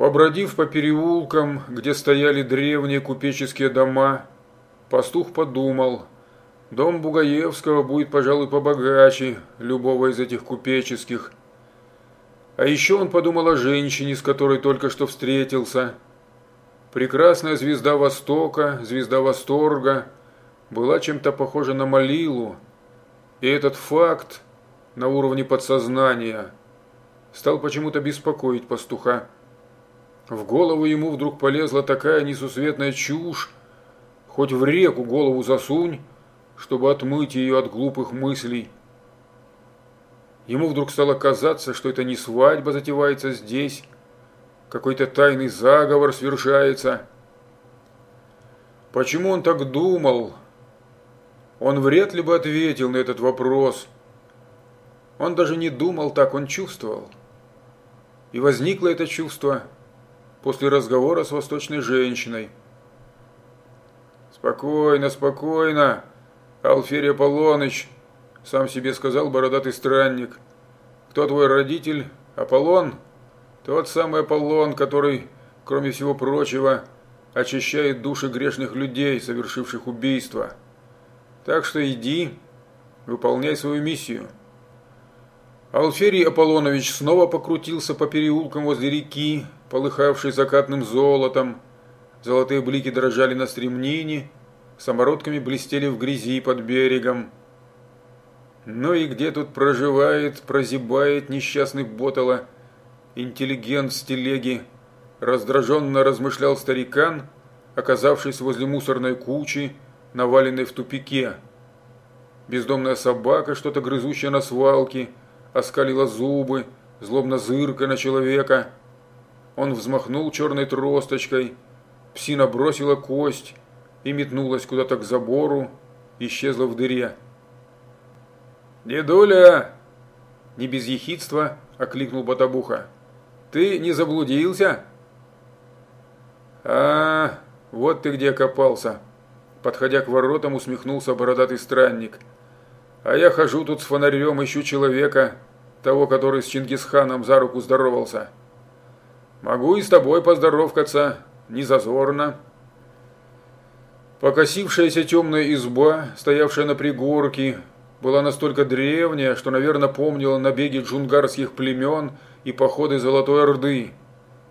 Побродив по переулкам, где стояли древние купеческие дома, пастух подумал, дом Бугаевского будет, пожалуй, побогаче любого из этих купеческих. А еще он подумал о женщине, с которой только что встретился. Прекрасная звезда Востока, звезда Восторга, была чем-то похожа на Малилу, и этот факт на уровне подсознания стал почему-то беспокоить пастуха. В голову ему вдруг полезла такая несусветная чушь, хоть в реку голову засунь, чтобы отмыть ее от глупых мыслей. Ему вдруг стало казаться, что это не свадьба затевается здесь, какой-то тайный заговор свершается. Почему он так думал? Он вряд ли бы ответил на этот вопрос. Он даже не думал так, он чувствовал. И возникло это чувство – после разговора с восточной женщиной. «Спокойно, спокойно, Алферий Аполлоныч», – сам себе сказал бородатый странник. «Кто твой родитель? Аполлон? Тот самый Аполлон, который, кроме всего прочего, очищает души грешных людей, совершивших убийство. Так что иди, выполняй свою миссию». Алферий Аполлонович снова покрутился по переулкам возле реки, полыхавшей закатным золотом. Золотые блики дрожали на стремнине, самородками блестели в грязи под берегом. Ну и где тут проживает, прозябает несчастный Ботала, интеллигент с телеги, раздраженно размышлял старикан, оказавшись возле мусорной кучи, наваленной в тупике. Бездомная собака, что-то грызущая на свалке – оскалила зубы, злобно зырка на человека. Он взмахнул черной тросточкой, псина бросила кость и метнулась куда-то к забору, исчезла в дыре. «Дедуля!» Не без ехидства окликнул Батабуха. «Ты не заблудился?» «А, вот ты где копался!» Подходя к воротам, усмехнулся бородатый странник – а я хожу тут с фонарем, ищу человека, того, который с Чингисханом за руку здоровался. Могу и с тобой поздоровкаться, не зазорно. Покосившаяся темная изба, стоявшая на пригорке, была настолько древняя, что, наверное, помнила набеги джунгарских племен и походы Золотой Орды.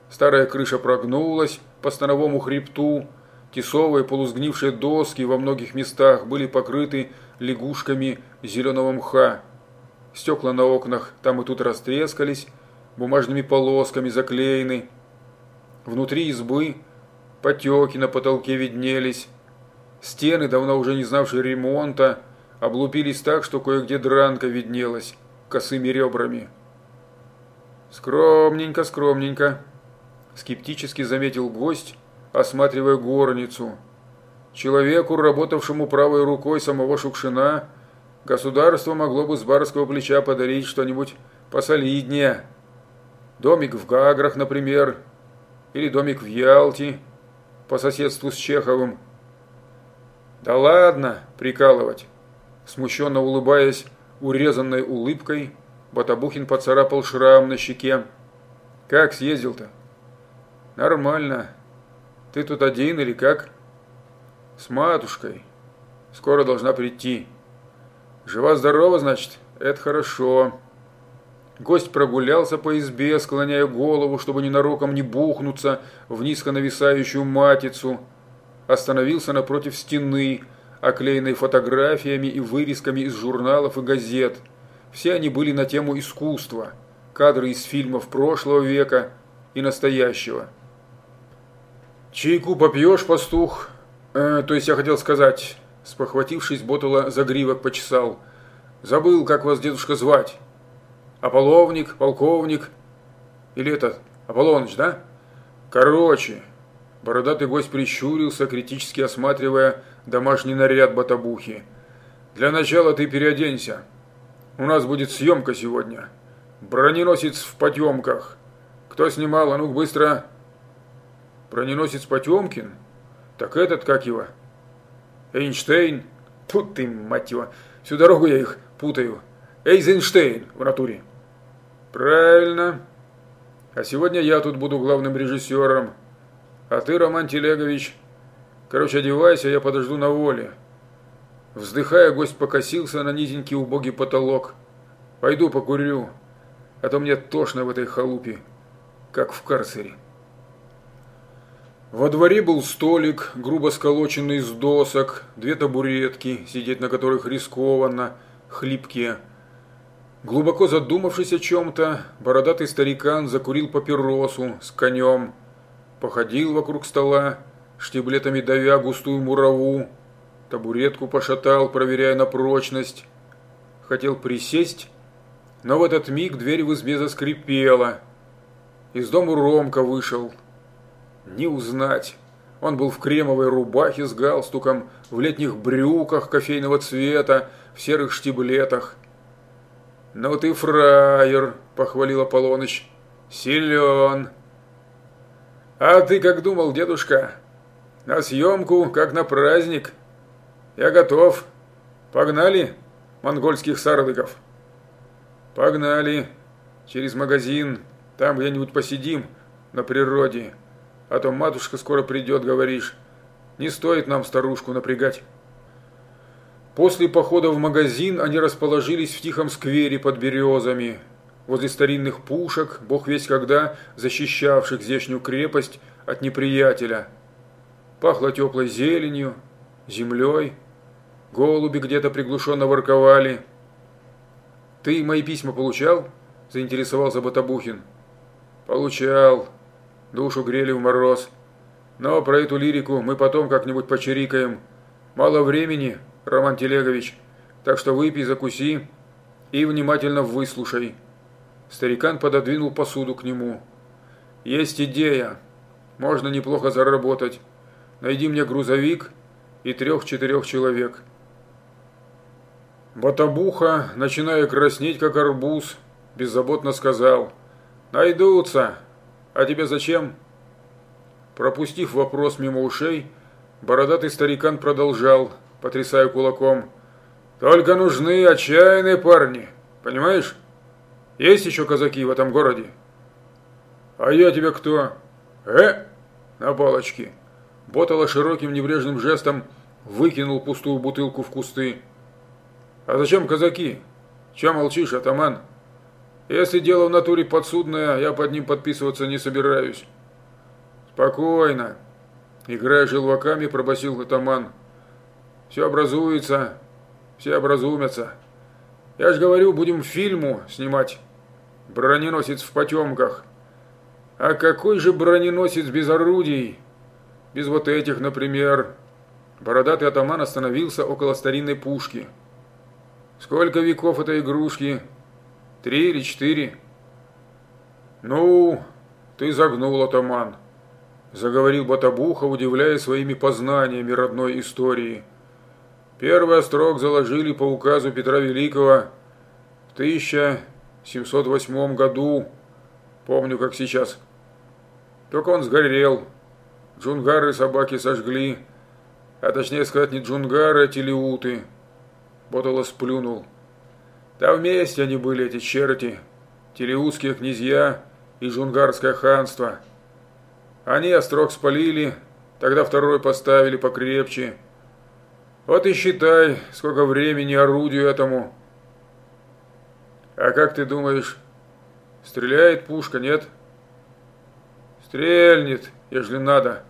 Старая крыша прогнулась по становому хребту, тесовые полусгнившие доски во многих местах были покрыты лягушками зеленого мха. Стекла на окнах там и тут растрескались, бумажными полосками заклеены. Внутри избы потеки на потолке виднелись. Стены, давно уже не знавшие ремонта, облупились так, что кое-где дранка виднелась косыми ребрами. «Скромненько, скромненько», – скептически заметил гость, осматривая горницу – Человеку, работавшему правой рукой самого Шукшина, государство могло бы с барского плеча подарить что-нибудь посолиднее. Домик в Гаграх, например, или домик в Ялте, по соседству с Чеховым. Да ладно, прикалывать. Смущенно улыбаясь урезанной улыбкой, Батабухин поцарапал шрам на щеке. Как съездил-то? Нормально. Ты тут один или как? С матушкой. Скоро должна прийти. Жива-здорова, значит? Это хорошо. Гость прогулялся по избе, склоняя голову, чтобы ненароком не бухнуться в низко нависающую матицу. Остановился напротив стены, оклеенной фотографиями и вырезками из журналов и газет. Все они были на тему искусства, кадры из фильмов прошлого века и настоящего. «Чайку попьешь, пастух?» Э, то есть я хотел сказать, спохватившись, Ботула загривок почесал. Забыл, как вас, дедушка, звать. Аполловник, полковник? Или этот, Аполлоныч, да? Короче, бородатый гость прищурился, критически осматривая домашний наряд Батабухи. Для начала ты переоденься. У нас будет съемка сегодня. Броненосец в потемках. Кто снимал? А ну быстро. Броненосец Потемкин? Так этот, как его? Эйнштейн? Тут ты, мать его, всю дорогу я их путаю. Эйзенштейн в натуре. Правильно. А сегодня я тут буду главным режиссером. А ты, Роман Телегович, короче, одевайся, я подожду на воле. Вздыхая, гость покосился на низенький убогий потолок. Пойду покурю, а то мне тошно в этой халупе, как в карцере. Во дворе был столик, грубо сколоченный из досок, две табуретки, сидеть на которых рискованно, хлипкие. Глубоко задумавшись о чем-то, бородатый старикан закурил папиросу с конем, походил вокруг стола, штиблетами давя густую мураву, табуретку пошатал, проверяя на прочность. Хотел присесть, но в этот миг дверь в избе заскрипела. Из дома Ромка вышел – не узнать. Он был в кремовой рубахе с галстуком, в летних брюках кофейного цвета, в серых штиблетах. «Ну ты фраер», – похвалил Аполлоныч. «Силен». «А ты как думал, дедушка? На съемку, как на праздник. Я готов. Погнали, монгольских сарлыков?» «Погнали. Через магазин. Там где-нибудь посидим, на природе» а то матушка скоро придет, говоришь. Не стоит нам старушку напрягать. После похода в магазин они расположились в тихом сквере под березами, возле старинных пушек, бог весь когда защищавших здешнюю крепость от неприятеля. Пахло теплой зеленью, землей, голуби где-то приглушенно ворковали. «Ты мои письма получал?» – заинтересовался Батабухин. «Получал», душу грели в мороз. Но про эту лирику мы потом как-нибудь почирикаем. Мало времени, Роман Телегович, так что выпей, закуси и внимательно выслушай». Старикан пододвинул посуду к нему. «Есть идея. Можно неплохо заработать. Найди мне грузовик и трех-четырех человек». Батабуха, начиная краснеть, как арбуз, беззаботно сказал. «Найдутся. «А тебе зачем?» Пропустив вопрос мимо ушей, бородатый старикан продолжал, потрясая кулаком. «Только нужны отчаянные парни, понимаешь? Есть еще казаки в этом городе?» «А я тебе кто?» «Э?» На палочке. Ботала широким небрежным жестом выкинул пустую бутылку в кусты. «А зачем казаки? Чем молчишь, атаман?» Если дело в натуре подсудное, я под ним подписываться не собираюсь. Спокойно. Играя желваками, пробасил атаман. Все образуется, все образумятся. Я же говорю, будем фильму снимать. Броненосец в потемках. А какой же броненосец без орудий? Без вот этих, например. Бородатый атаман остановился около старинной пушки. Сколько веков этой игрушки? Три или четыре?» «Ну, ты загнул, атаман», – заговорил Батабуха, удивляя своими познаниями родной истории. «Первый острог заложили по указу Петра Великого в 1708 году, помню, как сейчас. Только он сгорел, джунгары собаки сожгли, а точнее сказать не джунгары, а телеуты». Ботало сплюнул. Там вместе они были, эти черти, телеузские князья и жунгарское ханство. Они острог спалили, тогда второй поставили покрепче. Вот и считай, сколько времени орудию этому. А как ты думаешь, стреляет пушка, нет? Стрельнет, ежели надо,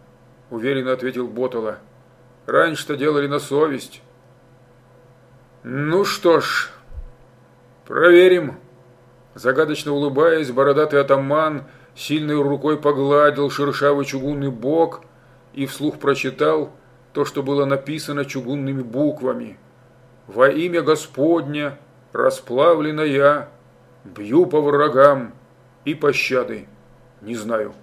уверенно ответил Ботола. Раньше-то делали на совесть. Ну что ж... «Проверим!» Загадочно улыбаясь, бородатый атаман сильной рукой погладил шершавый чугунный бок и вслух прочитал то, что было написано чугунными буквами. «Во имя Господня расплавлена я, бью по врагам и пощады не знаю».